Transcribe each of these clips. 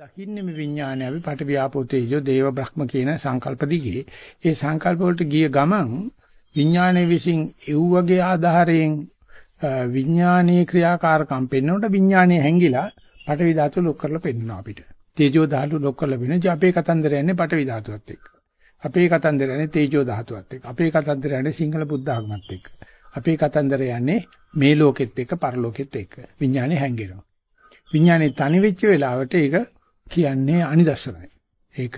දකින්නේ මේ විඥානය. අපි පට වියාපෝ තේජෝ දේව බ්‍රහ්ම කියන සංකල්ප දිගේ. ඒ සංකල්ප වලට ගිය ගමන් විඥානයේ විසින් එව් වගේ ආධාරයෙන් විඥානීය ක්‍රියාකාරකම් පෙන්වනකොට විඥානයේ හැංගිලා පටවි ධාතු ලොක් කරලා පෙන්වනවා අපිට. තේජෝ ධාතු ලොක් කරලා වෙන අපේ කතන්දර යන්නේ පටවි ධාතුවත් එක්ක. අපේ කතන්දර යන්නේ තේජෝ ධාතුවත් එක්ක. අපේ කතන්දර යන්නේ සිංහල බුද්ධ ආගමත් එක්ක. අපේ කතන්දර යන්නේ මේ ලෝකෙත් එක්ක පරලෝකෙත් එක්ක. විඥානේ හැංගෙනවා. විඥානේ තනි වෙච්ච වෙලාවට ඒක කියන්නේ අනිදස්සනයි. ඒක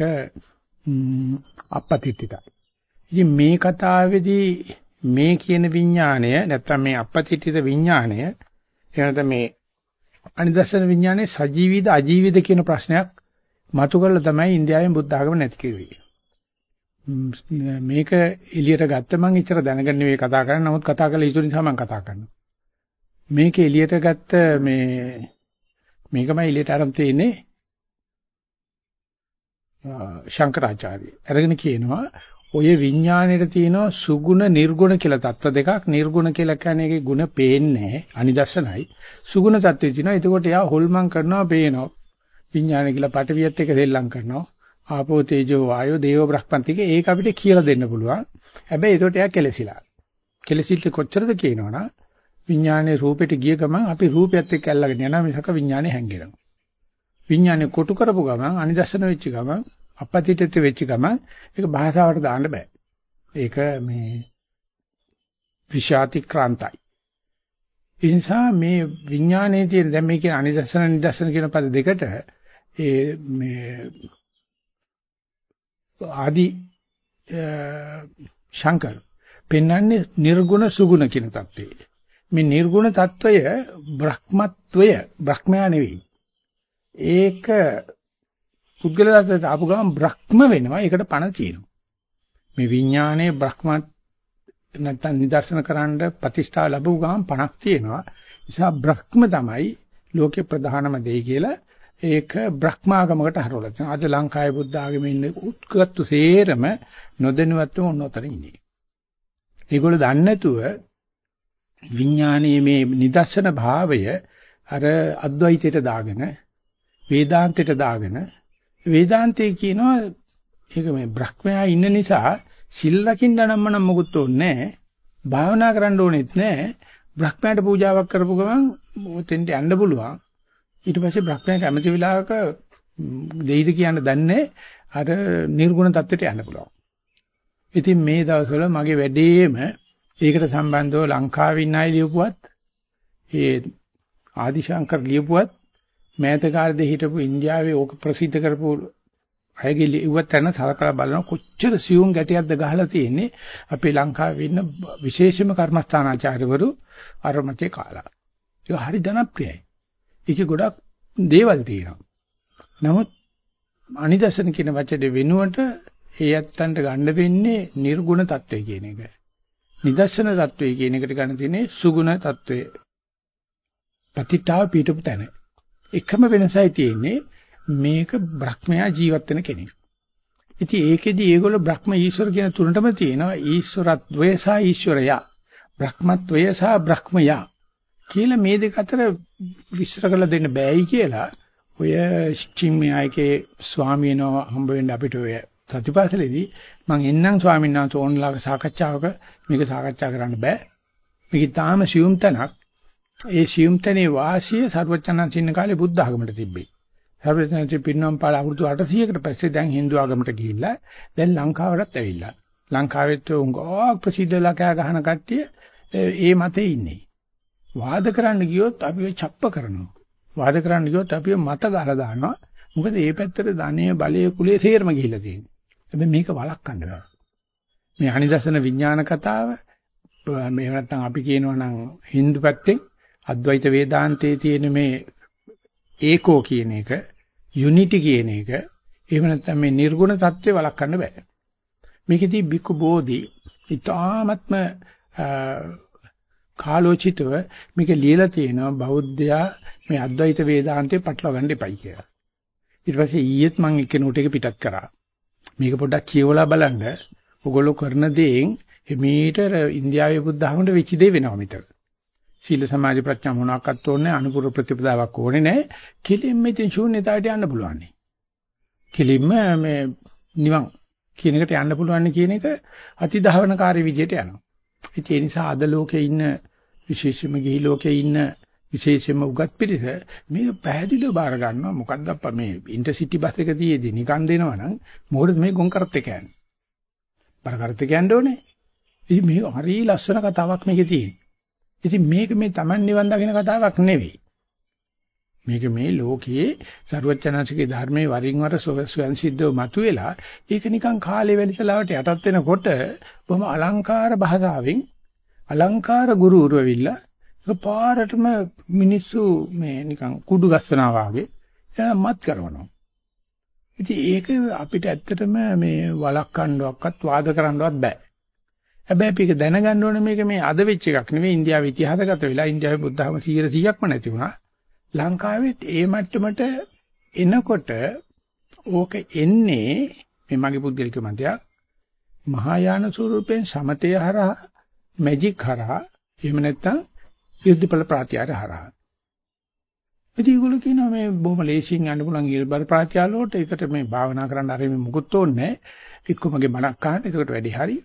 අපපතිත්තිතයි. ඉතින් මේ කතාවේදී මේ කියන විඥාණය නැත්තම් මේ අපපතිත්තිත විඥාණය එහෙනම් මේ අනිදස්සන විඥානේ සජීවීද අජීවීද කියන ප්‍රශ්නයක් මතු කරලා තමයි ඉන්දියාවෙන් බුද්ධ ආගම නැති කිව්වේ. මේක එළියට ගත්ත මම ඉතර දැනගන්න නෙවෙයි කතා කරන්නේ නමුත් කතා කරලා යුතු නිසා මම කතා කරනවා. මේක එළියට ගත්ත මේ මේකමයි එළියට අරන් තියෙන්නේ ශංකරාචාර්ය. අරගෙන කියනවා ඔය විඥාණයට තියෙනවා සුගුණ නිර්ගුණ කියලා தত্ত্ব දෙකක්. නිර්ගුණ කියලා කියන්නේ ඒකේ ಗುಣ පේන්නේ අනිදස්සනයි සුගුණ தત્ත්වය තියෙනවා. එතකොට එයා හොල්මන් කරනවා පේනවා. විඥාණය කියලා පටවියත් එක දෙල්ලම් කරනවා. ආපෝ තේජෝ වායෝ දේව බ්‍රහ්මන්තික ඒක අපිට කියලා දෙන්න පුළුවන්. හැබැයි එතකොට එයා කෙලසිලා. කෙලසිල්ල කොච්චරද කියනවනම් විඥානයේ රූපෙට ගිය ගමන් අපි රූපයත් එක්ක ඇල්ලගෙන යනවා. මිසක විඥානේ හැංගෙනවා. විඥානේ කොටු කරපු ගමන් අනිදස්සන වෙච්ච ගමන් අපපතිතෙත් වෙච්ච ගමන් ඒක භාෂාවට දාන්න බෑ. ඒක මේ විෂාති ක්‍රාන්තයි. ඒ නිසා මේ විඥානයේ තියෙන දැන් මේ කියන අනිදස්සන නිදස්සන කියන පද දෙකට ඒ මේ ආදි ශංකර පෙන්වන්නේ නිර්ගුණ සුගුණ කියන தත්ත්වය. මේ නිර්ගුණ தত্ত্বය බ්‍රහ්මත්වය බ්‍රහ්මයා නෙවෙයි. ඒක පුද්ගලයාට ආපු ගමන් බ්‍රහ්ම වෙනවා. ඒකට පණ තියෙනවා. මේ විඥානයේ බ්‍රහ්ම නැත්තම් නිදර්ශන කරන්න ප්‍රතිෂ්ඨාව ලැබුව ගමන් පණක් තියෙනවා. නිසා බ්‍රහ්ම තමයි ලෝකේ ප්‍රධානම දෙය කියලා ඒක බ්‍රහ්මාගමකට හරවලා තියෙනවා. අද ලංකාවේ බුද්ධ ආගමේ ඉන්න උත්කෘෂ්ඨ සේරම නොදැනුවත්වම ඔන්නතර ඉන්නේ. ඒගොල්ලෝ දන්නේ නැතුව විඥානයේ මේ නිදර්ශන භාවය අර අද්වෛතයට දාගෙන වේදාන්තයට දාගෙන වේදාන්තයේ කියනවා ඒක මේ බ්‍රහ්මයා ඉන්න නිසා සිල් රකින්න නම් නම් මොකුත් ඕනේ නැහැ. භාවනා කරන්න ඕනෙත් නැහැ. බ්‍රහ්මයාට පූජාවක් කරපු ගමන් ඔතෙන්ට යන්න පුළුවන්. ඊට පස්සේ බ්‍රහ්මයා කැමති වෙලාවක දෙයිද කියන්න දන්නේ අර නිර්ගුණ தත්ත්වයට යන්න පුළුවන්. ඉතින් මේ දවස්වල මගේ වැඩේම ඒකට සම්බන්ධව ලංකාවේ ඉන්න අය ලියපුවත් ඒ ආදිශංකර් ලියපුවත් මෑත කාලේ හිටපු ඉන්දියාවේ ඕක ප්‍රසිද්ධ කරපු අයගේ ලිව්වත් තැන සලකලා බලන කොච්චර සියුම් ගැටයක්ද ගහලා තියෙන්නේ අපේ ලංකාවේ ඉන්න විශේෂම කර්මස්ථානාචාර්යවරු අරමතේ කාලා. ඒක හරි ජනප්‍රියයි. ඒකේ ගොඩක් දේවල් තියෙනවා. නමුත් අනිදර්ශන කියන වචනේ වෙනුවට ඒ ඇත්තන්ට ගන්න වෙන්නේ නිර්ගුණ தত্ত্বය කියන එක. නිදර්ශන தত্ত্বය කියන එකට ගන්න තියෙන්නේ සුගුණ தত্ত্বය. පතිට්ඨාව පිටුපු තැනයි. එකම වෙනසයි තියෙන්නේ මේක බ්‍රහ්මයා ජීවත් වෙන කෙනෙක්. ඉතින් ඒකෙදි ඒගොල්ලෝ බ්‍රහ්ම ඊශ්වර කියන තුනටම තියෙනවා ඊශ්වරත්වය සහ ඊශ්වරයා. බ්‍රහ්මත්වය සහ බ්‍රහ්මයා. කියලා මේ දෙක අතර විස්තර කරලා දෙන්න බෑයි කියලා ඔය චිම්මයාගේ ස්වාමීනෝ හම්බ වෙන්න අපිට ඔය සතිපාසලේදී මම එන්නම් ස්වාමීන් වහන්සේ ඕන්ලාක සාකච්ඡාවක මේක සාකච්ඡා කරන්න බෑ. මේක තාම සියුම් තැනක්. ඒ සියුම්තනේ වාසිය සර්වචනන් සින්න කාලේ බුද්ධ ආගමට තිබ්බේ. සර්වචනන්සේ පින්නම් පාල අවුරුදු 800කට පස්සේ දැන් Hindu ආගමට ගිහිල්ලා දැන් ලංකාවටත් ඇවිල්ලා. ලංකාවෙත් උංගෝ ප්‍රසිද්ධ ලකයා ගහන කට්ටිය ඒ මතේ ඉන්නේ. වාද කරන්න ගියොත් අපිව ڇප්ප කරනවා. වාද කරන්න ගියොත් අපිව මත ගහලා දානවා. මොකද මේ පැත්තට ධනෙ බලය කුලයේ තේරම ගිහිල්ලා තියෙනවා. හැබැයි මේක වළක්වන්න බෑ. මේ අනිදර්ශන විඥාන කතාව මේ නැත්තම් අපි කියනවා නම් Hindu පැත්තෙන් අද්වෛත වේදාන්තයේ තියෙන මේ ඒකෝ කියන එක යුනිටි කියන එක එහෙම නැත්නම් මේ නිර්ගුණ தත්ත්වේ වළක්වන්න බෑ. මේකෙදී බිකු බෝධි ඊ타ත්ම කාලෝචිතව මේක ලියලා තියෙනවා බෞද්ධයා මේ අද්වෛත වේදාන්තේ පටලවා ගන්න එපයි කියලා. ඊට පස්සේ ඊයේත් මම එක්කෙනෙකුට ඒක පිටත් කරා. මේක පොඩ්ඩක් කියවලා බලන්න. ඔයගොල්ලෝ කරන දේෙන් මීටර ඉන්දියාවේ බුද්ධ ධර්මයට වෙච්ච දේ වෙනවා මෙතන. සීල සමාධි ප්‍රඥා මොනවාක්වත් ඕනේ අනුපුර ප්‍රතිපදාවක් ඕනේ නැහැ. කෙලින්ම ඉතින් ශූන්‍යතාවයට යන්න පුළුවන්. කෙලින්ම මේ නිවන් කියන එකට යන්න පුළුවන් කියන එක අතිධාවනකාරී විදියට යනවා. ඉතින් ඒ නිසා අද ලෝකේ ඉන්න විශේෂයෙන්ම ගිහි ලෝකේ ඉන්න විශේෂයෙන්ම උගත් පිරිස මේක පැහැදිලිව බාර ගන්නවා මොකද්ද අප්පා මේ ඉන්ටර්සිටි බස් එක තියේදී නිකන් දෙනවනම් මොකටද මේ ගොන් කරත් එක යන්නේ බර කරත් එක යන්න ඕනේ ඉතින් මේ හරි ලස්සන කතාවක් මේකේ තියෙන්නේ ඉතින් මේක මේ Taman නිවන් දකින කතාවක් නෙවෙයි මේක මේ ලෝකයේ සරුවචනසිකේ ධර්මයේ වරින් වර ස්වයන් සිද්ධව මතුවෙලා ඒක නිකන් කාලේ වෙලිසලාවට යටත් වෙනකොට බොහොම අලංකාර භාෂාවෙන් අලංකාර ගුරු උරුවිල්ලා ඒක පාරටම මිනිස්සු මේ නිකන් කුඩු ගස්සනවා වගේ මත් කරනවා. ඉතින් ඒක අපිට ඇත්තටම මේ වළක්වන්නවක්වත් වාද කරන්නවත් බෑ. හැබැයි අපි ඒක දැනගන්න ඕනේ මේක මේ අද වෙච්ච එකක් නෙවෙයි ඉන්දියාවේ ඉතිහාසගත වෙලා ඉන්දියාවේ බුද්ධ ධර්ම 100%ක්ම නැති වුණා. ලංකාවෙත් ඒ මට්ටමට එනකොට ඕක එන්නේ මේ මගේ පුද්ගලික මතයක් මහායාන ස්වරූපයෙන් සමතය හරහා මැජික් හරහා එහෙම නැත්නම් යුද්ධපල ප්‍රාත්‍යාර හරහා. ඉතින් ඒගොල්ලෝ කියනවා මේ බොහොම ලේසියෙන් යන්න පුළුවන් ඉල්බර ප්‍රාත්‍යාල වලට ඒකට මේ භාවනා කරන්න හරි මේ මුකුත් ඕනේ එක්ක මගේ මනක් අහන්න ඒකට වැඩි හරි.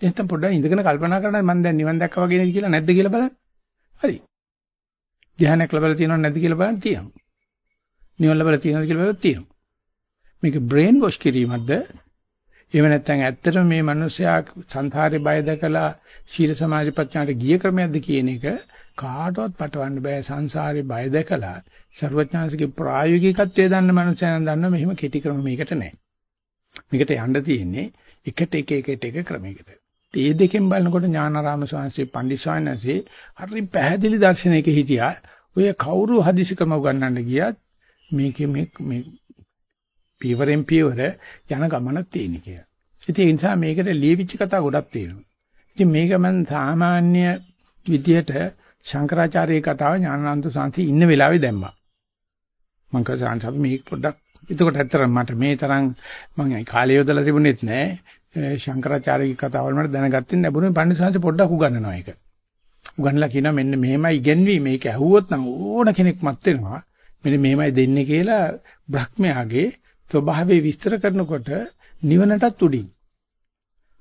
එහෙනම් පොඩ්ඩක් ඉඳගෙන කල්පනා කරන්න මම දැන් නිවන් දැක්කා වගේ නේද කියලා නැද්ද කියලා බලන්න. හරි. ධ්‍යානයක් ලැබලා තියෙනවද නැද්ද කියලා බලන්න තියෙනවා. නිවන් ලැබලා තියෙනවද කියලා බලන්න තියෙනවා. මේක බ්‍රේන් වොෂ් කිරීමක්ද එහෙම නැත්නම් ඇත්තටම මේ මිනිස්සයා සංසාරේ බය දැකලා ශීල සමාධි ප්‍රඥාට ගිය ක්‍රමයක්ද කියන එක කාටවත් පටවන්න බෑ සංසාරේ බය දැකලා ਸਰවඥාන්සේගේ ප්‍රායෝගිකත්වයේ දන්න මනුස්සයන් දන්න මෙහෙම කෙටි ක්‍රම මේකට නැහැ. මේකට යන්න තියෙන්නේ එකට එක එක එක ක්‍රමයකට. ඒ දෙකෙන් බලනකොට ඥානාරාම ස්වාමීන් පණ්ඩිත ස්වාමීන්සේ හරි පැහැදිලි දර්ශනයක හිටියා. ඔය කවුරු හදිසිකම උගන්වන්න ගියත් මේකේ මේ මේ පීවරෙන් පීවර යන ගමනක් තියෙන කියලා. ඉතින් ඒ නිසා මේකට ලියවිච්ච කතා ගොඩක් තියෙනවා. ඉතින් මේක මම සාමාන්‍ය විදියට ශංකරාචාර්ය කතාව ඥානানন্দ සාන්ති ඉන්න වෙලාවේ දැම්මා. මම කසාන්සත් මේක පොඩ්ඩක් එතකොට ඇත්තටම මට මේ තරම් මම කාලය යොදලා තිබුණෙත් නෑ ශංකරාචාර්යගේ කතාවල් මට දැනගත්තේ නැබුණේ පණ්ඩිත පොඩ්ඩක් උගන්වනවා ඒක. උගන්ලා කියනවා මෙන්න මෙහෙමයි ඉගෙනවි මේක ඇහුවොත් නම් ඕන කෙනෙක් මත් වෙනවා. මෙන්න මෙහෙමයි දෙන්නේ කියලා බ්‍රහ්මයාගේ ස්වභාවය විස්තර කරනකොට නිවනටත් උඩින්.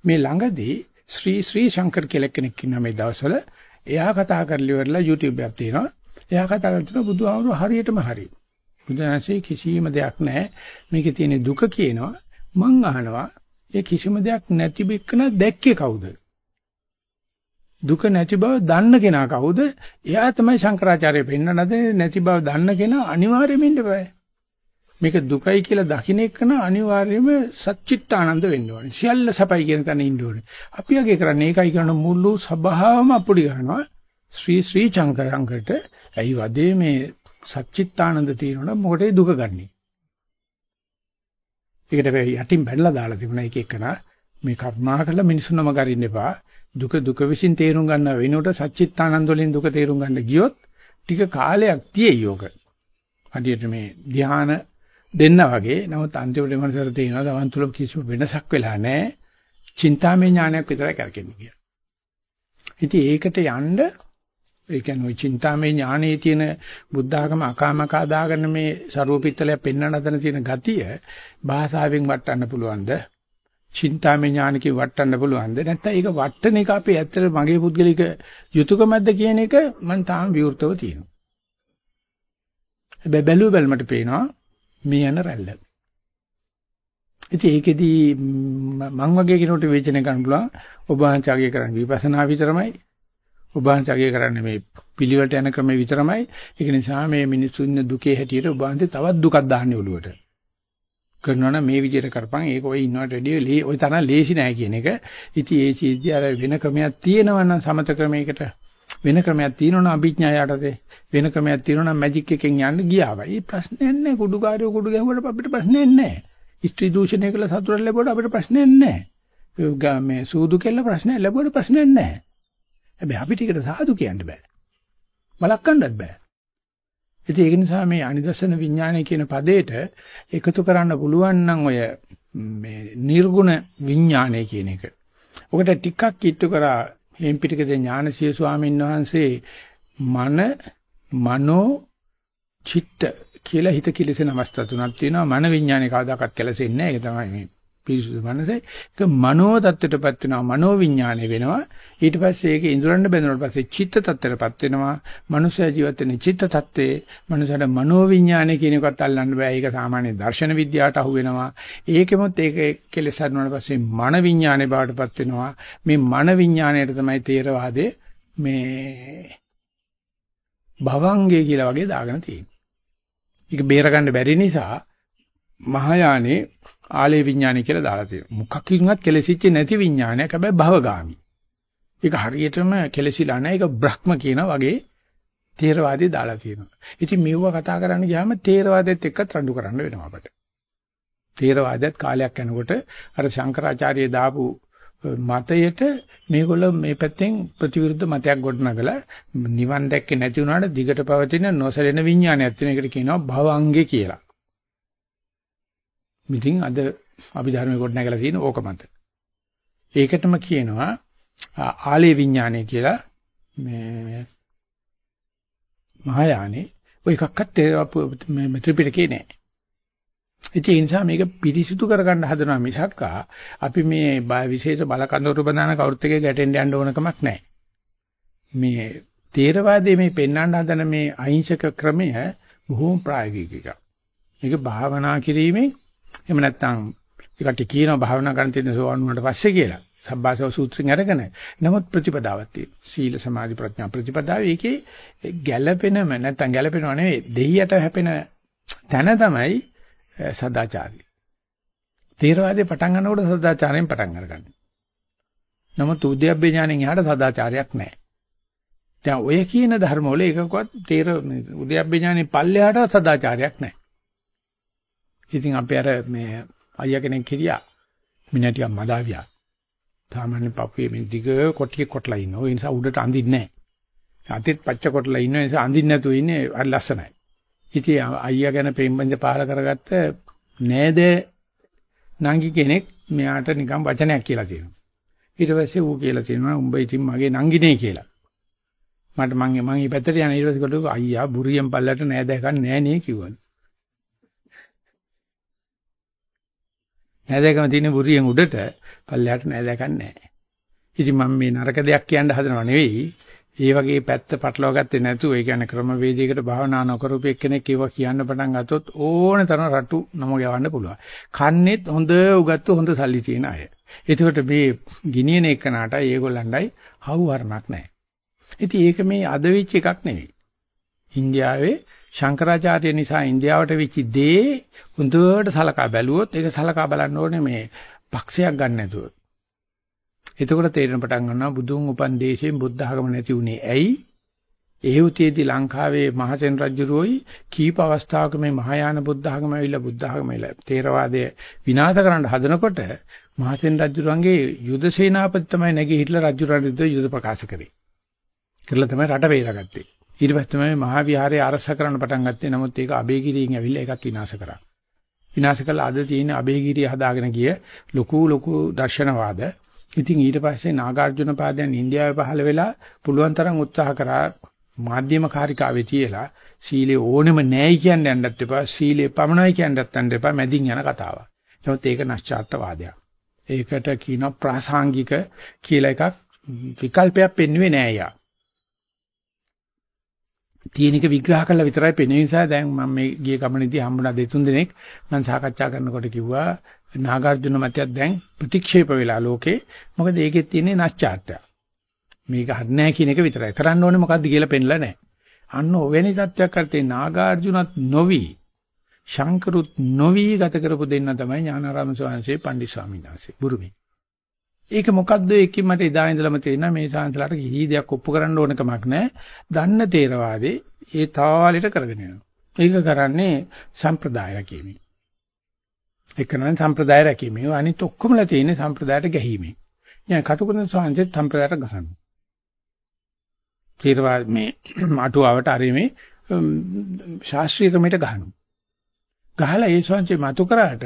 මේ ළඟදී ශ්‍රී ශ්‍රී ශංකර් කියලා කෙනෙක් ඉන්නවා මේ දවස්වල. එයා කතා කරලා ඉවරලා YouTube එකක් තියෙනවා. එයා කතා කරලා බුදුහාමුදුරුවෝ හරියටම හරි. බුදුහන්සේ කිසිම දෙයක් නැහැ. මේකේ තියෙන දුක කියනවා. මං අහනවා ඒ කිසිම දෙයක් නැති බෙක්කන දැක්කේ කවුද? දුක නැති බව දන්න කෙනා කවුද? එයා තමයි ශංකරාචාර්ය පෙන්නනද නැති බව දන්න කෙනා අනිවාර්යයෙන්ම ඉන්න බෑ. මේක දුකයි කියලා දකින්න එකන අනිවාර්යයෙන්ම සච්චිත්තානන්ද වෙන්න ඕනේ. සියල්ල සපයි කියන තැන ඉන්න ඕනේ. අපි අගේ කරන්නේ ඒකයි කරන මුළු සබාවම අපුඩි කරනවා. ශ්‍රී ශ්‍රී චංකරංකට ඇයි වදේ මේ සච්චිත්තානන්ද තියෙනවනම් මොකටද දුක ගන්නෙ? ඒකට යටින් බැලලා දාලා තිබුණා එක එකන මේ කර්මා කරලා මිනිසුන්ම ගරින්න එපා. දුක දුක විසින් තේරුම් ගන්න වෙනකොට සච්චිත්තානන්ද වලින් දුක තේරුම් ගන්න ගියොත් ටික කාලයක් තියෙයි යෝග. හදියට මේ ධ්‍යාන දෙන්න වගේ. නමුත් අන්තිමට මනසට තේරෙනවා දවන් තුල කිසිම වෙනසක් වෙලා නැහැ. චින්තාමය ඥානයක් විතරයි කරකෙන්නේ කියලා. ඉතින් ඒකට යන්න ඒ කියන්නේ ওই චින්තාමේ ඥානයේ තියෙන බුද්ධාගම අකාමකා දාගෙන මේ ਸਰවපිත්තලයක් පෙන්වන්න හදන තියෙන ගතිය භාෂාවෙන් වටන්න පුළුවන්ද? චින්තාමේ ඥානකේ වටන්න පුළුවන්ද? නැත්නම් ඒක වටන එක අපේ ඇත්තට මගේ පුද්ගලික යුතුයකමක්ද කියන එක මම තාම විවෘතව තියෙනවා. හැබැයි බැලුව බැලමට පේනවා මේ යන රැල්ල. ඉතින් ඒකෙදි මම වගේ කෙනෙකුට වේචනය කරන්න පුළුවන් ඔබ ආංචාගේ කරන්නේ විපස්සනා විතරමයි ඔබ වහන්සේගේ කරන්නේ මේ පිළිවෙලට යන ක්‍රමේ විතරමයි. ඒක නිසා මේ මිනිස්සු ඉන්න දුකේ හැටියට ඔබ වහන්සේ තවත් දුකක් දාන්නේ ඔළුවට. කරනවා නම් මේ විදිහට කරපන් ඒක ඔය ඉන්නවට වැඩිය ඔය තරම් ලේසි නෑ කියන එක. ඉතින් ඒ සිද්ධිය අර වෙන ක්‍රමයක් තියෙනවා නම් සමත ක්‍රමයකට වෙන ක්‍රමයක් තියෙනවනම් අභිඥා යටතේ වෙන ක්‍රමයක් තියෙනවනම් මැජික් එකෙන් යන්න ගියාවයි. ඒ ප්‍රශ්නයක් නැහැ. කුඩුකාරයෝ කුඩු ගැහුවට අපිට ප්‍රශ්නයක් නැහැ. ස්ත්‍රී දූෂණය කළ සතුටක් ලැබුවට අපිට ප්‍රශ්නයක් නැහැ. මේ සූදු කෙල්ල ප්‍රශ්නයක් ලැබුවට ප්‍රශ්නයක් නැහැ. හැබැයි අපිට ඒකට සාදු කියන්න බෑ. බලක්කන්නත් බෑ. ඉතින් ඒක නිසා මේ අනිදර්ශන විඥානය කියන පදේට එකතු කරන්න පුළුවන් නම් ඔය මේ නිර්ගුණ විඥානය කියන එක. ඔකට ටිකක් කිට්ටු කරා හේම්පිටිකේ ඥානසිය ස්වාමීන් වහන්සේ මන මනෝ චිත්ත කියලා හිත කිලිසෙන අවස්ථා තුනක් තියෙනවා. මන විඥානේ කවදාකවත් කෙලසෙන්නේ නැහැ. ඒක තමයි මේ පිරිසුදු මනසේ. ඒක මනෝ தත්ත්වයටපත් වෙනවා මනෝ විඥාණය වෙනවා. ඊට පස්සේ ඒක ඉඳුරන්න බැඳුනට පස්සේ චිත්ත தත්ත්වයටපත් වෙනවා. මනුෂ්‍ය ජීවිත වෙන චිත්ත தත්ත්වේ. මනුෂයාට මනෝ විඥාණය කියන එකත් අල්ලන්න බෑ. ඒක සාමාන්‍ය දර්ශන විද්‍යාවට අහු වෙනවා. ඒකෙමොත් ඒක කෙලෙස් හඳුනනට පස්සේ මන විඥාණය බවටපත් වෙනවා. මේ මන විඥාණයට තමයි තේරවාදයේ මේ භවංගේ කියලා වගේ දාගෙන තියෙන්නේ. ඒක බේරගන්න බැරි නිසා මහායානේ ආලේ විඥානය කියලා දාලා තියෙනවා. මොකකින්වත් කෙලෙසිච්ච නැති විඥානයක් හැබැයි භවගාමි. ඒක හරියටම කෙලෙසිලා නැහැ. ඒක බ්‍රහ්ම කියන වගේ තේරවාදී දාලා තියෙනවා. ඉතින් මෙවුව කතා කරන්න ගියාම තේරවාදෙත් එක්ක රණ්ඩු කරන්න වෙනවා අපට. තේරවාදයත් කාලයක් යනකොට අර ශංකරාචාර්ය දාපු මතයට මේගොල්ලෝ මේ පැත්තෙන් ප්‍රතිවිරුද්ධ මතයක් ගොඩනගලා නිවන් දැක්කේ නැති වුණාට දිගට පවතින නොසැලෙන විඥානයක් තියෙන එකට කියනවා භවංගේ කියලා. මිතින් අද අපි ධර්මයේ ගොඩනගලා තියෙන ඕක මත. ඒකටම කියනවා ආලේ විඥානය කියලා මේ මහායානේ ඔය එකක්වත් මේ ත්‍රිපිටකේ නෑ. ඉතින් ඒ නිසා මේක පිරිසිදු කරගන්න හදනවා මිසක් අපි මේ විශේෂ බල කඳවුරු බඳාන කවුරුත් එක්ක ගැටෙන්න යන්න ඕන කමක් නැහැ. මේ තේරවාදයේ මේ පෙන්වන්න හදන මේ අහිංසක ක්‍රමය බොහෝම ප්‍රායෝගික මේක භාවනා කිරීමෙන් එහෙම නැත්නම් ඒකට කියනවා භාවනා කරන්න තියෙන සෝවන් වුණාට පස්සේ කියලා. සබ්බාසව සූත්‍රයෙන් අරගෙන නමුත් ප්‍රතිපදාවක් තියෙනවා. සීල සමාධි ප්‍රඥා ප්‍රතිපදාව ඒකේ ගැළපෙනම නැත්නම් ගැළපෙනව නෙවෙයි දෙහියට හැපෙන තැන තමයි සදාචාරය. තේරවාදේ පටන් ගන්නකොට සදාචාරයෙන් පටන් අරගන්නේ. නමුත් උද්‍යප්පේ ඥාණයෙන් එහාට සදාචාරයක් නැහැ. දැන් ඔය කියන ධර්ම වල එකකවත් තේර උද්‍යප්පේ ඥාණයෙන් පල්ලෙහාට සදාචාරයක් නැහැ. ඉතින් අපි අර මේ අයියා කෙනෙක් හිටියා මිනිහටියක් මදාවියා. සාමාන්‍ය පපුවේ මේ දිග කොටිය කොටලා ඉන්නවා. ඒ නිසා උඩට අඳින්නේ නැහැ. අතෙත් පච්ච කොටලා ඉන්න නිසා අඳින්න නැතුව ඉන්නේ හරි ලස්සනයි. ඉතින් අයියා ගැන පෙම්බන්ද පහල කරගත්ත නෑද නංගි කෙනෙක් මෙයාට නිකන් වචනයක් කියලා තියෙනවා. ඊට පස්සේ ඌ කියලා තියෙනවා උඹ ඉතින් මගේ නංගිනේ කියලා. මට මං මං මේ පැත්තට යන ඊට පස්සේ කිව්වා අයියා බුරියෙන් පල්ලට නෑ දැකන් නෑ නේ කිව්වා. නෑ දැකම තියෙන බුරියෙන් උඩට පල්ලයට නෑ දැකන් නෑ. ඉතින් මම මේ නරක දෙයක් කියන්න හදනව නෙවෙයි ඒ වගේ පැත්ත පටලවා ගත්තේ නැතුව ඒ කියන්නේ ක්‍රමවේදයකට භාවනා නොකරපු එක්කෙනෙක් ඒවා කියන්න පටන් ගත්තොත් ඕන තරම් රටු නම ගවන්න පුළුවන්. කන්නේත් හොඳ උගත්තු හොඳ සල්ලි තියෙන අය. ඒකට මේ ගිනියන එකනට ඒගොල්ලන්ටයි හවුහරණක් නැහැ. ඉතින් ඒක මේ අද වෙච්ච එකක් නෙවෙයි. ඉන්දියාවේ ශංකරාචාර්ය නිසා ඉන්දියාවට වෙච්ච දේ හොඳට සලකා බැලුවොත් ඒක සලකා බලන්න ඕනේ මේ පක්ෂයක් ගන්න නැතුව. එතකොට තේරෙන පටන් ගන්නවා බුදුන් උපන් දේශයෙන් බුද්ධ ආගම නැති උනේ ඇයි? එහෙව්තියේදී ලංකාවේ මහසෙන් රජුරෝයි කීප අවස්ථාවක මේ මහායාන බුද්ධ ආගම ඇවිල්ලා බුද්ධ ආගම තේරවාදය විනාශ කරන්න හදනකොට මහසෙන් රජුරන්ගේ යුද සේනාපති තමයි නැගී හිටලා රජුරන් විරුද්ධ යුද ප්‍රකාශ කරේ. කියලා තමයි රට වේරගත්තේ. ඊට පස්සේ තමයි මහා විහාරය අරස කරන්න පටන් ගත්තේ. නමුත් ඒක අබේගිරියෙන් ඇවිල්ලා ඒකත් විනාශ කරා. විනාශ කළා අද තියෙන අබේගිරිය හදාගෙන ගිය ලොකු ලොකු දර්ශනවාද ඉතින් ඊට පස්සේ නාගාර්ජුන පාදයන් ඉන්දියාවේ පහළ වෙලා පුළුවන් තරම් උත්සාහ කරා මාධ්‍යම කාර්යිකාවේ තියලා සීලේ ඕනෙම නැයි කියන්න යන්නත් එපා සීලේ පමණයි කියන්නත් යන්න එපා මැදින් යන කතාවක්. නමුත් ඒක නැස්චාර්තවාදයක්. ඒකට කියන ප්‍රාසංගික කියලා එකක් විකල්පයක් පෙන්වුවේ නෑ යා. තියෙන එක විග්‍රහ කළා විතරයි පෙනෙන නිසා දැන් මම මේ ගිය ගමනේදී හම්බුණා දෙතුන් දෙනෙක් මම සාකච්ඡා කරනකොට කිව්වා නාගාර්ජුන මතයක් දැන් ප්‍රතික්ෂේප වෙලා ලෝකේ. මොකද ඒකේ තියෙන්නේ නැස්චාර්ත්‍ය. මේක හරිය නැහැ කියන එක විතරයි. කරන්න ඕනේ මොකද්ද කියලා පෙන්ලා නැහැ. අන්න ඔවැනි තත්ත්වයක් කරතේ නාගාර්ජුනත් නොවි ශංකරුත් නොවි ගත කරපු දෙන්න තමයි ඥානාරාම ස්වාමීන් පණ්ඩිත ස්වාමීන් වහන්සේ බුරුමේ. ඒක මොකද්ද ඒකෙන් මට එදා ඉඳලම තේරෙනවා මේ සාන්තලට කිසි දෙයක් ඔප්පු කරන්න ඕන කමක් නැහැ. දන්න තේරවාදේ ඒ තාලෙට කරගෙන යනවා. ඒක කරන්නේ සම්ප්‍රදාය රැකීමෙන්. එක්කනනේ සම්ප්‍රදාය රැකීමේ. අනිත් ඔක්කොමලා තියෙන්නේ සම්ප්‍රදායට ගැහිීමේ. දැන් කටුකුරුන් සෝන්ජෙත් සම්ප්‍රදායට ගහනවා. තීරවාද මේ අටුවාවට අරීමේ ශාස්ත්‍රීය ක්‍රමයට ගහනවා. ගහලා ඒ සෝන්ජේ මතු කරාට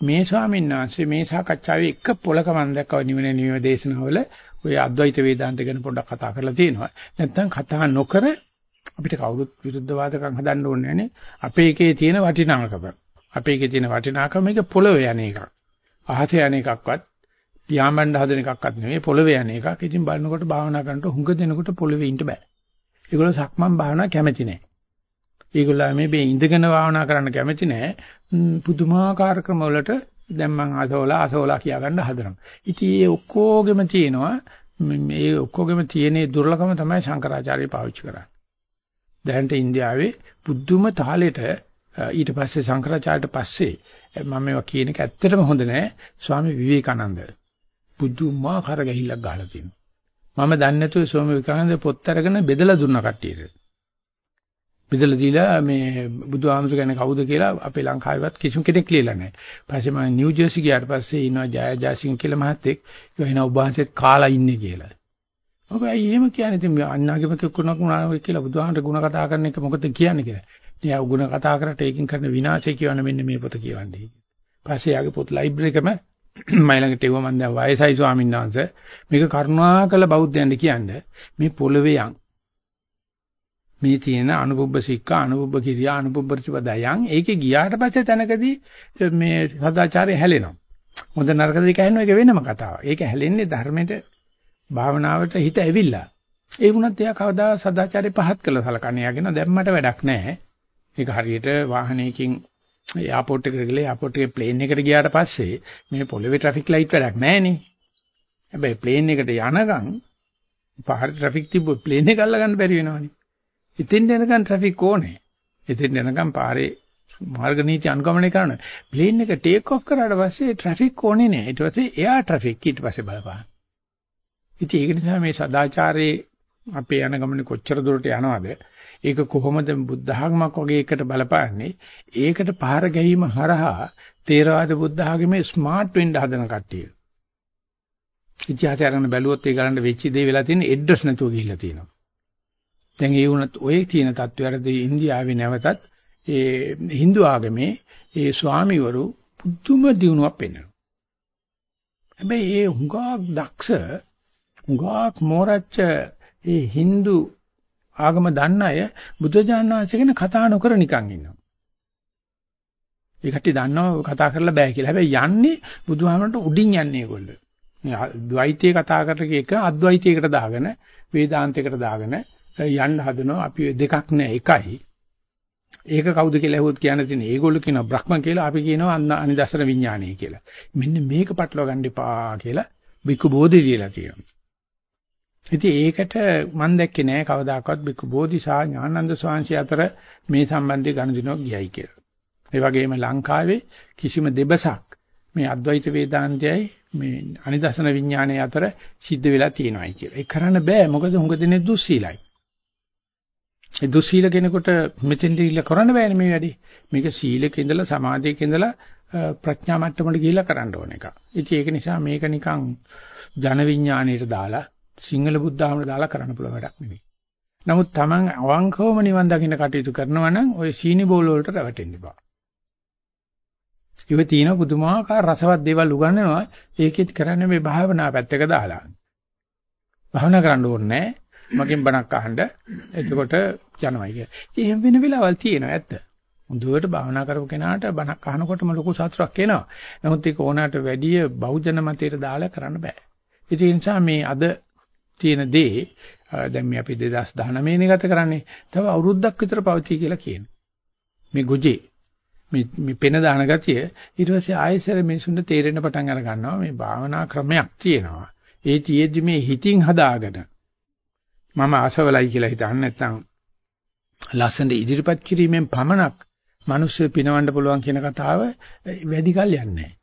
මේ ස්වාමීන් වහන්සේ මේ සාකච්ඡාවේ එක පොලක මන් දැක්කව නිවන නිවන දේශනාවල ඔය අද්වෛත වේදාන්ත ගැන පොඩ්ඩක් කතා කරලා තියෙනවා. නැත්නම් කතා නොකර අපිට කවුරුත් විරුද්ධවාදකම් හදන්න ඕනේ නැනේ. අපේ එකේ තියෙන වටිනාකම. අපේ එකේ තියෙන වටිනාකම මේක පොළවේ යන එකක්. අහසේ යන එකක්වත් පියාඹන්න හදන එකක්වත් නෙවෙයි පොළවේ යන එකක්. ඉතින් බලනකොට භාවනා කරනකොට හුඟ දෙනකොට පොළවේ ඉන්න බෑ. ඒගොල්ලෝ සක්මන් භාවනා කැමති නෑ. ඒගොල්ලෝ මේ මේ ඉඳගෙන භාවනා කරන්න කැමති නෑ. පුදුමාකාර ක්‍රමවලට දැන් මං අසෝලා අසෝලා කියා ගන්න හදනවා. ඉතින් ඒ ඔක්කොගෙම තියෙනවා මේ ඔක්කොගෙම තියෙන දුර්ලභම තමයි ශංකරාචාර්ය පාවිච්චි කරන්නේ. දැනට ඉන්දියාවේ පුදුම තාලෙට ඊට පස්සේ ශංකරාචාර්යට පස්සේ මම මේවා කියන එක ඇත්තටම හොඳ නෑ ස්වාමි විවේකානන්ද පුදුමාකාර ගහිල්ලක් ගහලා තියෙනවා මම දන්නේ නැතුව ස්වාමි විවේකානන්ද පොත් අරගෙන බෙදලා දුන්නා කට්ටියට බෙදලා දීලා මේ බුදුහාමුදුර කියන්නේ කවුද කියලා අපේ ලංකාවේවත් කිසිම කෙනෙක් ලියලා නැහැ. පස්සේ මම නිව් ජර්සි ගියාට පස්සේ ඉනවා ජය ජයසිංහ කියලා මහත්තයෙක්. ඒ වෙන ඔබ වහන්සේත් කාලා ඉන්නේ කියලා. ඔබ ඇයි එහෙම කියන්නේ? ඉතින් අන්නාගේම කුණක් වුණා කියලා බුදුහාමුදුර ගුණ කතා කරන එක මොකද කියන්නේ කියලා. ඉතින් ආ ගුණ කතා කරට ඒකින් කරන විනාශය කියවන මෙන්න මේ පොත කියවන්නේ. පස්සේ යාගේ පොත් ලයිබ්‍රරි එකම මයි ළඟට එවුවා මම දැන් වයසයි ස්වාමීන් වහන්සේ මේක කරුණාකර බෞද්ධයන්ට කියන්නේ මේ පොළවේ යන් මේ තියෙන අනුපුබ්බ සික්කා අනුපුබ්බ කිරියා අනුපුබ්බ ප්‍රතිපදායන් ඒකේ ගියාට පස්සේ තැනකදී මේ සදාචාරය හැලෙනවා. හොඳ නරක දෙක ඇහෙනවා ඒක වෙනම කතාවක්. ඒක හැලෙන්නේ ධර්මයට භාවනාවට හිත ඇවිල්ලා. ඒ වුණත් එයා කවදා සදාචාරය පහත් කළා සලකන්නේ. යාගෙන දැම්මට වැඩක් නැහැ. ඒක හරියට වාහනයකින් එයාපෝට් එකට ගිහලා එයාපෝට් එකේ ප්ලේන් එකට ගියාට පස්සේ මේ පොළවේ ට්‍රැෆික් ලයිට් වැඩක් නැහැනේ. හැබැයි ප්ලේන් එකට යනගම් පහර ට්‍රැෆික් තිබ්බොත් ප්ලේන් එක අල්ලගන්න බැරි වෙනවනේ. ඉතින් යනකම් ට්‍රැෆික් ඕනේ. ඉතින් යනකම් පාරේ මාර්ග නීති අනුගමනය කරන ප්ලේන් එක ටේක් ඔෆ් කරාට පස්සේ ට්‍රැෆික් ඕනේ නෑ. ඊට පස්සේ එයා ට්‍රැෆික් ඊට පස්සේ බලපහන. ඉතින් ඒක නිසා මේ සදාචාරයේ අපේ යන ගමනේ කොච්චර දුරට යනවද? ඒක කොහොමද බුද්ධ ආගමක් වගේ එකට බලපාන්නේ? ඒකට පහර ගැනීම හරහා තේරවාද බුද්ධ ආගමේ ස්මාර්ට් වෙන්න හදන කට්ටිය. ඉතිහාසය අරගෙන බැලුවොත් ඒ ගලන්න වෙච්ච දේ වෙලා තියෙන එඩ්‍රස් නැතුව ගිහිල්ලා තියෙනවා. දැන් ඒ වුණත් ඔය තියෙන තත්ත්වයටදී ඉන්දියාවේ නැවතත් ඒ Hindu ආගමේ ඒ ස්වාමිවරු පුදුම දියුණුවක් පෙන්වනවා. හැබැයි ඒ හුඟක් දක්ෂ හුඟක් මෝරච්ච ඒ Hindu ආගම දන්න අය බුදුජානනාංශ ගැන කතා නොකර නිකන් ඉන්නවා. ඒ කට්ටිය දන්නව කතා කරලා බෑ කියලා. හැබැයි යන්නේ බුදුහාමරට උඩින් යන්නේ ඒගොල්ලෝ. ද්වෛතය කතා කරන එක අද්වෛතයකට දාගෙන වේදාන්තයකට දාගෙන යන්න හදනවා අපි දෙකක් නෑ එකයි. ඒක කවුද කියලා ඇහුවොත් කියන්න තියෙන ඒගොල්ලෝ කියනවා බ්‍රහ්ම කියලා අපි කියනවා අනිදර්ශන විඥානය කියලා. මෙන්න මේක පටලවා ගන්න එපා කියලා බිකු බෝධි කියලා තියෙනවා. ඉතින් ඒකට මම දැක්කේ නෑ කවදාකවත් බිකු බෝධි සහ ඥානන්ද ස්වාමීන් අතර මේ සම්බන්ධය ගනුදෙනුවක් ගියයි කියලා. ඒ වගේම ලංකාවේ කිසිම දෙබසක් මේ අද්වෛත වේදාන්තයයි මේ අනිදර්ශන විඥානය අතර සිද්ධ වෙලා තියෙනවායි කියලා. ඒක කරන්න බෑ මොකද හුඟ දෙනේ දුස්සීලයි. ඒ දුස්සීල කෙනෙකුට මෙතෙන්ට ඉල්ල කරන්න බෑනේ මේ වැඩේ. මේක සීලක ඉඳලා සමාධියක ඉඳලා ප්‍රඥා මට්ටමට ගිහිල්ලා කරන්න ඕන එක. ඉතින් ඒක නිසා මේක නිකන් ජන විඥාණයට දාලා සිංහල බුද්ධාමර දාලා කරන්න පුළුවන් වැඩක් නෙවෙයි. නමුත් Taman අවංකවම නිවන් දකින්න කටයුතු කරනවා නම් ওই සීනි බෝල වලට රැවටෙන්න එපා. ඉව තියෙන පුදුමාකාර රසවත් දේවල් උගන්වනවා. ඒකෙත් කරන්නේ මේ භාවනා පැත්තක දාලා. භාවනා කරන්න ඕනේ නැහැ. මගෙන් බණක් අහන්න. එතකොට යනවා කිය. ඉතින් එහෙම වෙන වෙලාවල් තියෙනවා ඇත්ත. හොඳට භාවනා කරපු කෙනාට බණක් අහනකොටම ලොකු සතුටක් එනවා. නමුත් ඒක ඕනකට වැඩිය බෞද්ධ මතයට දාලා කරන්න බෑ. ඒ නිසා මේ අද තියෙන දේ දැන් මේ අපි 2019 නේ ගත කරන්නේ. තව අවුරුද්දක් විතර පවතී කියලා කියනවා. මේ ගොජේ මේ මේ පෙන දාන ගතිය ඊට පස්සේ ආයෙසර මිනිසුන්ට තේරෙන්න පටන් අර ගන්නවා මේ භාවනා ක්‍රමයක් තියෙනවා. ඒ තියෙද්දි මේ හිතින් හදාගෙන මම ආසවලයි කියලා හිතන්නේ නැත්නම් ලස්සනට ඉදිරිපත් කිරීමෙන් පමණක් මිනිස්සු පිනවන්න පුළුවන් කියන කතාව වැඩි කල් යන්නේ නැහැ.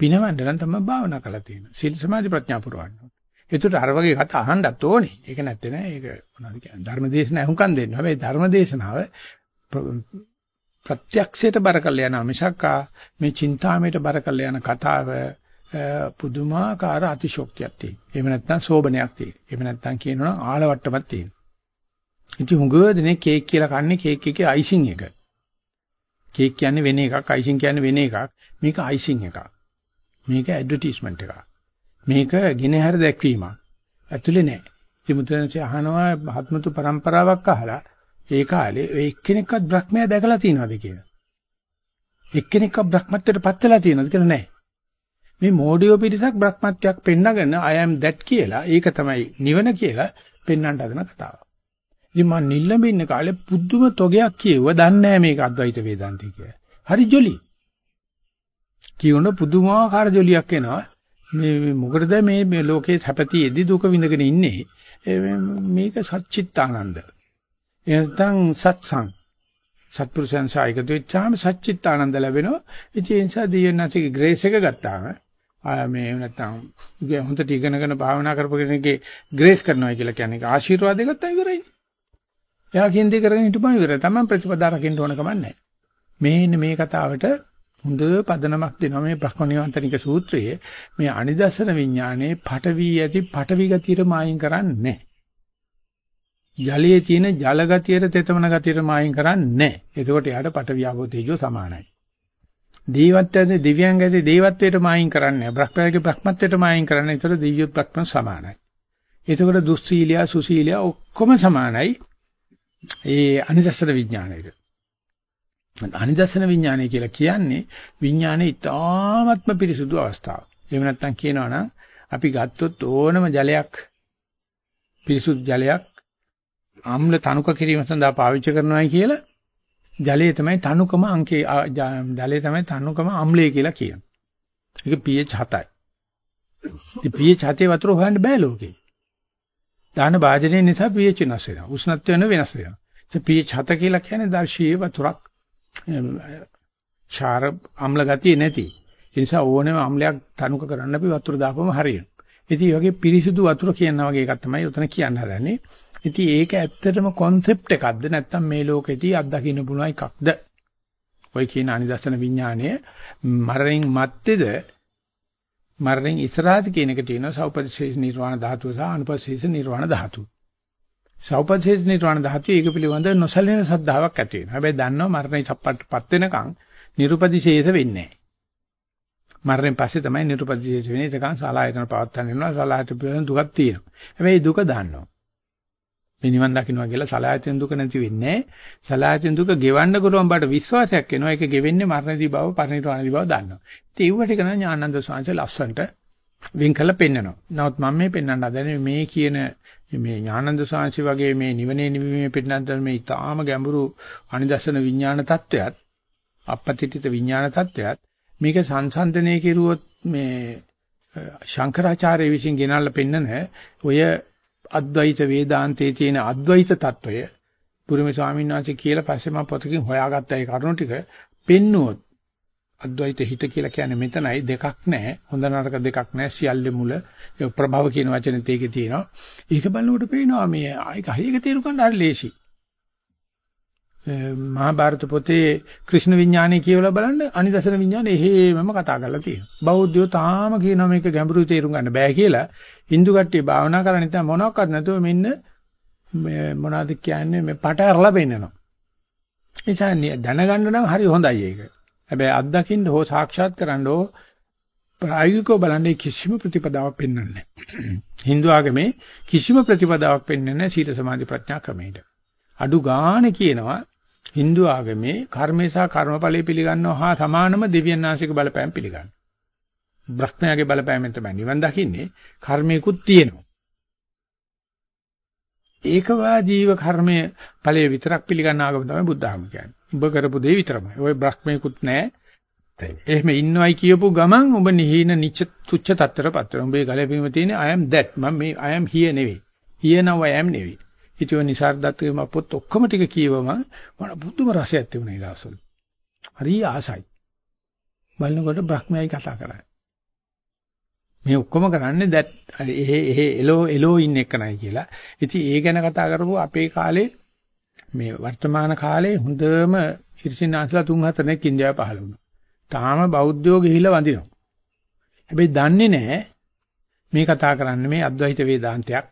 පිනවන්න නම් තමයි භාවනා කරලා තියෙන්නේ. සීල සමාධි ප්‍රඥා පුරවන්න. ඒකට අර වගේ කතා අහන්නත් ඕනේ. ඒක නැත්තේ නෑ. ඒක මොනවද කියන්නේ? ධර්මදේශන අහුම්කම් දෙන්න. හැබැයි ධර්මදේශනාව ප්‍රත්‍යක්ෂයට බර කරලා යනවා මිසක් මේ චින්තාමයට බර කරලා යන කතාව පුදුමාකාර අතිශෝක්තියක් තියෙනවා. එහෙම නැත්නම් සෝබනයක් තියෙනවා. එහෙම නැත්නම් කියනවනම් ආලවට්ටමක් තියෙනවා. ඉතින් හුඟව දෙනේ කේක් කියලා කන්නේ කේක් එකේ අයිසිං එක. කේක් කියන්නේ වෙන එකක්, අයිසිං කියන්නේ වෙන එකක්. මේක අයිසිං එකක්. මේක ඇඩ්වර්ටයිස්මන්ට් එකක්. මේක ගිනහැර දැක්වීමක්. ඇතුලේ නෑ. ඉතින් මුද්‍රණසේ අහනවා ආත්මතු પરම්පරාවක් අහලා ඒ කාලේ ඒ එක්කෙනෙක්වත් බ්‍රහ්මයා දැකලා තියෙනවද කියලා. එක්කෙනෙක්ව බ්‍රහ්මත්වයට පත් වෙලා තියෙනවද කියලා නැහැ. මේ මෝඩියෝ පිටසක් බ්‍රහ්මත්වයක් පෙන්නගෙන I am that කියලා ඒක තමයි නිවන කියලා පෙන්වන්න හදන කතාව. ඉතින් මම නිල්ලඹ ඉන්න කාලේ පුදුම තොගයක් කියෙව්ව දන්නේ නැහැ මේක අද්වෛත වේදාන්තය කියලා. හරි ජොලි. කියවන පුදුමාකාර ජොලියක් එනවා. මේ මොකටද මේ මේ ලෝකේ හැපතියෙදි දුක විඳගෙන ඉන්නේ මේක සච්චිත්තානන්ද එනතන් සත්සං සත්පුරුෂයන් සායකතු වෙච්චාම සච්චිත්තානන්ද ලැබෙනවා ඉතින් ඒ නිසා දියන්නසික ග්‍රේස් එක ගත්තාම මේ නැත්තම් හොඳට ඉගෙනගෙන භාවනා කරපු කෙනෙක්ගේ ග්‍රේස් කරනවා කියලා කියන්නේ. ආශිර්වාද ගත්තා ඉවරයි. එයා කියන්නේ කරගෙන හිටපන් ඉවරයි. තමයි ප්‍රතිපදා රකින්න ඕන කමක් නැහැ. මේන්න මේ කතාවට හොඳ පදනමක් දෙනවා. මේ බ්‍රහ්මනිවන්තනික සූත්‍රයේ මේ අනිදර්ශන විඥානයේ පටවි ඇති පටවි ගතියට මායින් කරන්නේ ජලයේ තියෙන ජල ගතියට තෙතමන ගතියට මායින් කරන්නේ එතකොට යාට පටවි ආවෝ තේජෝ සමානයි. දේවත්වයේ දිව්‍යංග ඇති දේවත්වයට මායින් කරන්නේ බ්‍රහ්මයාගේ බ්‍රහ්මත්වයට මායින් කරන්නේ ඒතර දිව්‍ය බ්‍රහ්ම සමානයි. එතකොට දුස්සීලියා සුසීලියා ඔක්කොම සමානයි. ඒ අනිදර්ශන විඥානයේ අනිදර්ශන විඥානය කියලා කියන්නේ විඥානයේ ඊ타ත්ම පිරිසුදු අවස්ථාව. එහෙම නැත්නම් කියනවා නම් අපි ගත්තොත් ඕනම ජලයක් පිරිසුදු ජලයක් ආම්ල තනුක කිරීම සඳහා පාවිච්චි කරනවා කියලා ජලයේ තමයි තනුකම අංකේ ජලයේ තමයි තනුකම අම්ලය කියලා කියනවා. ඒක pH 7යි. ඒ pH 7 වතුර හොයන්න බෑ ලෝකේ. දාන වාජනයේ නිසා pH වෙනස් වෙනවා. උෂ්ණත්වය වෙනස් වෙනවා. ඒ pH 7 කියලා කියන්නේ දර්ශීය වතුරක් ඡාර අම්ල ගතිය නැති. ඒ නිසා ඕනෑම අම්ලයක් තනුක කරන්න අපි වතුර දාපම හරියන. ඉතින් මේ වගේ පිරිසිදු වතුර කියනවා වගේ එකක් තමයි උතන කියන්න හදන්නේ. ඉතින් ඒක ඇත්තටම concept එකක්ද නැත්නම් මේ ලෝකෙදී අත්දකින්න පුළුවන් එකක්ද? ඔය කියන අනිදර්ශන විඥානය මරණින් මත්තේද මරණින් ඉස්සරහට කියන එක තියෙනවා සෞපදිශේෂ නිර්වාණ ධාතුව සහ අනුපදිශේෂ නිර්වාණ ධාතුව. සෞපදේශ නිර්වාණ ධාතුව ඒක පිළිබඳ නොසැලෙන සද්ධාාවක් ඇති වෙනවා. හැබැයි දන්නවා මරණය චප්පට්පත් වෙනකන් නිරුපදිශේෂ වෙන්නේ නැහැ. මරණයෙන් පස්සේ තමයි නිරුපදිශේෂ වෙන්නේ. ඒකන් සලායතන පවත්තන් වෙනවා. සලායතන පිළිබඳ දුකක් තියෙනවා. හැබැයි දුක දන්නවා. මේ නිවන් දකින්නවා කියලා සලායතෙන් දුක නැති වෙන්නේ සලායතෙන් දුක ගෙවන්න ගොරම් බාට විශ්වාසයක් එනවා. ඒක ගෙවෙන්නේ මරණදී බව පරිණිරවාණදී බව දන්නවා. ඉතින් ඒවට කරන ඥානන්ද ස්වාමීන් ලස්සන්ට වින් කළ පෙන්නනවා. නමුත් මම මේ පෙන්වන්න හදන්නේ මේ කියන මේ ඥානන්ද ස්වාමීන් වගේ මේ නිවනේ නිවීමේ පෙන්නන මේ ඊටාම ගැඹුරු අනිදර්ශන විඥාන தত্ত্বයත් අපපතිතිත විඥාන தত্ত্বයත් මේක සංසන්දනය කෙරුවොත් මේ ශංකරාචාර්ය විසින් ගෙනල්ලා පෙන්නන ඔය අද්වෛත වේදාන්තයේ තියෙන අද්වෛත తত্ত্বය. බුරුමේ ස්වාමීන් වහන්සේ කියලා පස්සේ මම පොතකින් හොයාගත්ත ඒ කරුණු ටික පෙන්නුවොත් අද්වෛත හිත කියලා කියන්නේ මෙතනයි දෙකක් නැහැ හොඳ නරක දෙකක් නැහැ සියල්ලේ මුල ප්‍රභව කියන වචනේ තේකේ තියෙනවා. ඒක බලනකොට පේනවා මේ ඒක හරියට තේරුම් ගන්න හරි ලේසි මහාභාරත පොතේ ක්‍රිෂ්ණ විඥානය කියවලා බලන්න අනිදසන විඥානය එහෙමම කතා කරලා තියෙනවා. බෞද්ධයෝ තාම කියනවා මේක ගැඹුරු තේරුම් ගන්න බෑ කියලා. Hindu කට්ටිය භාවනා කරන්නේ නැත්නම් මොනවාක්වත් නැතුව මෙන්න මොනවද කියන්නේ මේ පට අරලා පෙන්නනවා. ඒ නිසා දැනගන්න නම් හරි හොඳයි ඒක. හැබැයි අත්දකින්න හෝ සාක්ෂාත් කරන්න හෝ ප්‍රායෝගිකව බලන්නේ කිසිම ප්‍රතිපදාවක් පෙන්වන්නේ නැහැ. Hindu ආගමේ කිසිම ප්‍රතිපදාවක් පෙන්වන්නේ නැහැ සීල සමාධි ප්‍රඥා ක්‍රමයට. අඩු ගානේ කියනවා Hindu ආගමේ කර්මේ සහ කර්මඵලයේ පිළිගන්නවා හා සමානම දෙවියන් ආශික බලපෑම් පිළිගන්නවා. බ්‍රහ්මයාගේ බලපෑමෙන් තමයි නිවන් දකින්නේ. කර්මයකුත් තියෙනවා. ඒකවාදීව කර්මයේ ඵලයේ විතරක් පිළිගන්න ආගම තමයි බුද්ධ ආගම කියන්නේ. උඹ කරපු දේ විතරමයි. ඔය බ්‍රහ්මේකුත් නැහැ. එහෙම ඉන්නවයි කියපු ගමන් උඹ නිහින නිච්ච තුච්ච තත්ත්වයටපත් වෙනවා. උඹේ ගලේ බිම තියෙන I am that. මම මේ I am here නෙවෙයි. here now I am නෙවෙයි. ඉතින් ඔය නිසාර්දත්වයේම පොත් ඔක්කොම ටික කියවම මට බුදුම රසයක් තිබුණා ඒ දවස්වල. හරි ආසයි. බලනකොට බ්‍රහ්මයයි කතා කරන්නේ. මේ ඔක්කොම කරන්නේ that එහෙ එහෙ එලෝ එලෝ ඉන්න එක නයි කියලා. ඉතින් ඒ ගැන කතා කරපුවා අපේ කාලේ මේ වර්තමාන කාලේ හොඳම ඉර්ෂිනාස්ලා තුන් හතර දෙනෙක් ඉන්දියාවේ පහළ වුණා. තාම බෞද්ධයෝ ගිහිල්ලා වඳිනවා. හැබැයි දන්නේ නැහැ මේ කතා කරන්නේ මේ අද්වෛත වේදාන්තයක්.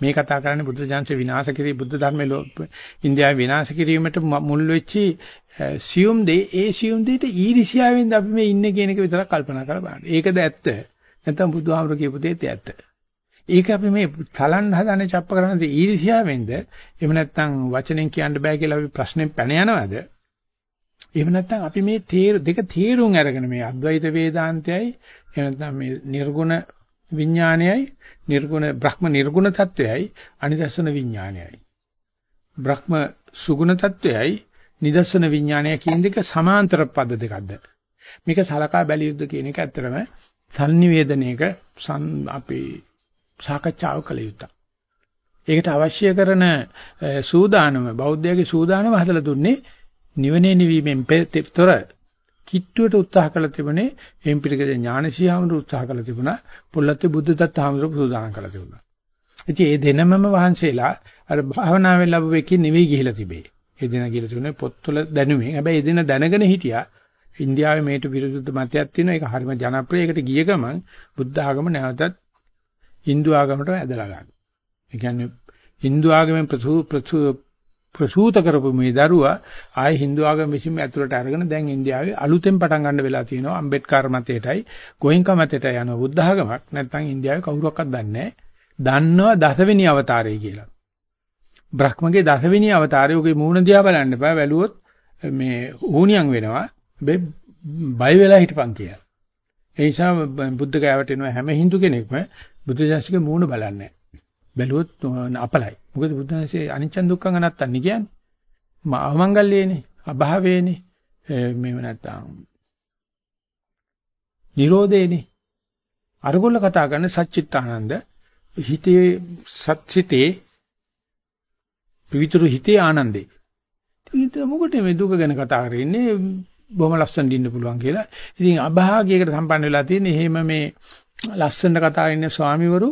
මේ කතා කරන්නේ බුද්ධ ජාන්සේ විනාශ කිරී බුද්ධ ධර්මයේ ඉන්දියාවේ විනාශ කිරීමට මුල් වෙච්චි සියුම් දේ ඒ සියුම් දෙයට ඊර්ෂ්‍යාවෙන්ද අපි මේ ඉන්නේ කියන එක විතරක් කල්පනා කරලා බලන්න. ඒකද ඇත්ත. නැත්නම් බුදුහාමර කියපු දේත් ඇත්ත. ඒක අපි මේ තලන්න හදන චප්ප කරන දේ ඊර්ෂ්‍යාවෙන්ද එහෙම නැත්නම් වචනෙන් කියන්න බෑ කියලා අපි ප්‍රශ්නෙන් පැන යනවද එහෙම නැත්නම් අපි මේ තේර දෙක තේරුම් අරගෙන මේ අද්වෛත වේදාන්තයයි එහෙම නැත්නම් මේ නිර්ගුණ විඥානයයි නිර්ගුණ බ්‍රහ්ම නිර්ගුණ තත්වයයි අනිදස්සන විඥානයයි බ්‍රහ්ම සුගුණ තත්වයයි නිදර්ශන විඥානය කියන දෙක සමාන්තර පද දෙකක්ද මේක සලකා බැලිය යුද්ධ කියන එක ඇත්තරම sannivedanayක අපේ සාකච්ඡාව කළ යුතුයි. ඒකට අවශ්‍ය කරන සූදානම බෞද්ධයාගේ සූදානම හදලා දුන්නේ නිවනේ නිවීමෙන් තොර කිට්ටුවට උත්සාහ කළ තිබුණේ එම් පිළිගද ඥානශීහමඳු උත්සාහ කළ තිබුණා පොල්ලත්තේ බුද්ධදත්ත හාමුදුරුවෝ සූදානම් කළ තිබුණා. ඉතින් ඒ දෙනමම වහන්සේලා අර භාවනාවෙන් ලැබුව එකකින් නෙවෙයි ගිහිලා තිබේ. ඒ දෙන ගිහිලා තිබුණේ පොත්වල දැනුමෙන්. හැබැයි ඒ දෙන දැනගෙන හිටියා ඉන්දියාවේ මේට විරුද්ධ මතයක් තියෙනවා. ඒක හරිම ජනප්‍රිය. ඒකට ගිය ගමන් බුද්ධ ආගම නැවතත් Hindu ආගමට ඇදලා ගන්න. ඒ කියන්නේ Hindu ආගමෙන් ප්‍රසූත කරපු මේ දරුවා ආයේ Hindu ආගම විසින්ම ඇතුළට අරගෙන දැන් ඉන්දියාවේ අලුතෙන් පටන් ගන්න වෙලා තියෙනවා අම්බෙඩ්කර් මතයටයි ගෝයින්කා මතයට යන බුද්ධ ආගමක් නැත්නම් ඉන්දියාවේ කවුරක්වත් දන්නේ නැහැ. දන්නවා දසවෙනි අවතාරය කියලා. බ්‍රහ්මගේ දසවෙනි අවතාරය උගේ මූණ දිහා බලන්න එපා. වැළුවොත් මේ ඌණියන් වෙනවා. බය වෙලා හිටපන් කියලා. ඒ නිසා බුද්ධ ගාවට එන හැම Hindu කෙනෙක්ම බුද්ධ ශාස්ත්‍රික මූණ බලන්නේ බැලුවොත් අපලයි. මොකද බුද්ධ ශාස්ත්‍රයේ අනිච්ච දුක්ඛං අනත්තන්නේ කියන්නේ. අවමංගල්‍යේනේ, අභාවේනේ. මේව නැත්තම් නිරෝධේනේ. අරගොල්ල කතා කරන සච්චිත්තානන්ද හිතේ සත්‍සිතේ පිවිතුරු හිතේ ආනන්දේ. ඉතින් මොකට මේ දුක ගැන කතා කරන්නේ බොහොම ලස්සනට ඉන්න පුළුවන් කියලා. ඉතින් අභාගයකට සම්පන්න වෙලා තියෙන එහෙම මේ ලස්සනට කතා කරන ස්වාමිවරු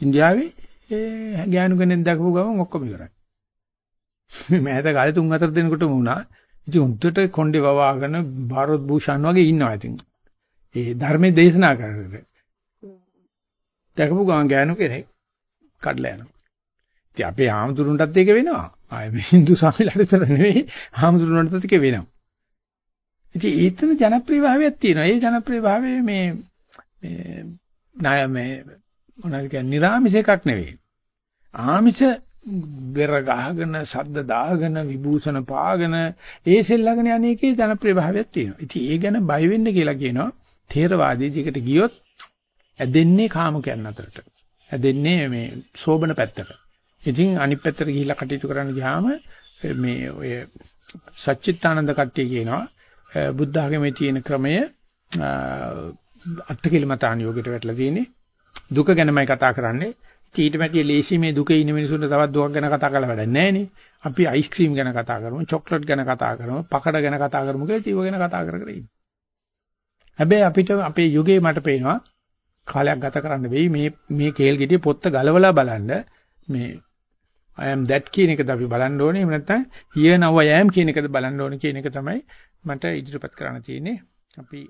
ඉන්දියාවේ ඒ ගෑනු කෙනෙක් දැකපු ගමන් ඔක්කොම ඉවරයි. මෑත කාලේ තුන් හතර දිනකටම වුණා. ඉතින් උන්ට කොණ්ඩේ වවාගෙන භාරත් භූෂන් වගේ ඉන්නවා ඉතින්. ඒ ධර්මයේ දේශනා කරගෙන. දැකපු ගමන් ගෑනු කෙනෙක් කඩලා යනවා. ඉතින් අපේ ආමතුරුන්ටත් ඒක වෙනවා. ආයේ මේ Hindu සාමිලාට ඉතර නෙවෙයි ආමතුරුන්ටත් ඒක වෙනවා. ඉතින් ඒතන ජනප්‍රිය භාවයක් තියෙනවා. ඒ ජනප්‍රිය භාවය මේ මේ නාය මේ මොනවද කියන්නේ නිර්ආමිෂ එකක් නෙවෙයි. ආමිෂ බෙර ගහගෙන සද්ද දාගෙන විභූෂණ පාගෙන ඒ සෙල්ලගෙන අනේකේ ජනප්‍රිය භාවයක් තියෙනවා. ඉතින් ඒ ගැන බය වෙන්න කියලා කියනවා. තේරවාදී දිකට ගියොත් ඇදෙන්නේ කාමකයන් අතරට. ඇදෙන්නේ මේ සෝබන පැත්තට. ඉතින් අනිත් පැත්තට ගිහිල්ලා කටයුතු කරන්න ගියාම මේ ඔය සච්චිත්තානන්ද කට්ටිය කියනවා බුද්ධ ආගමේ තියෙන ක්‍රමය අත්කලමතාන යෝගයට වැටලා තියෙන්නේ. දුක ගැනමයි කතා කරන්නේ. ඊට මැටිය ලේසි මේ දුකේ ඉන්න මිනිසුන්ට තවත් දුකක් ගැන කතා කරලා වැඩක් නැහැ අපි අයිස්ක්‍රීම් ගැන කතා කරමු, චොක්ලට් ගැන කතා කරමු, පකඩ ගැන කතා කරමු කියලා ඒව ගැන කතා කර කර ඉන්නේ. හැබැයි අපිට අපේ යුගයේ මට පේනවා කාලයක් ගත කරන්න වෙයි මේ මේ කේල් ගෙඩිය පොත්ත ගලවලා බලන්න මේ I am that කියන එකද අපි බලන්න ඕනේ එහෙම නැත්නම් here now I am කියන එකද බලන්න ඕනේ කියන එක තමයි මට ඉදිරිපත් කරන්න තියෙන්නේ අපි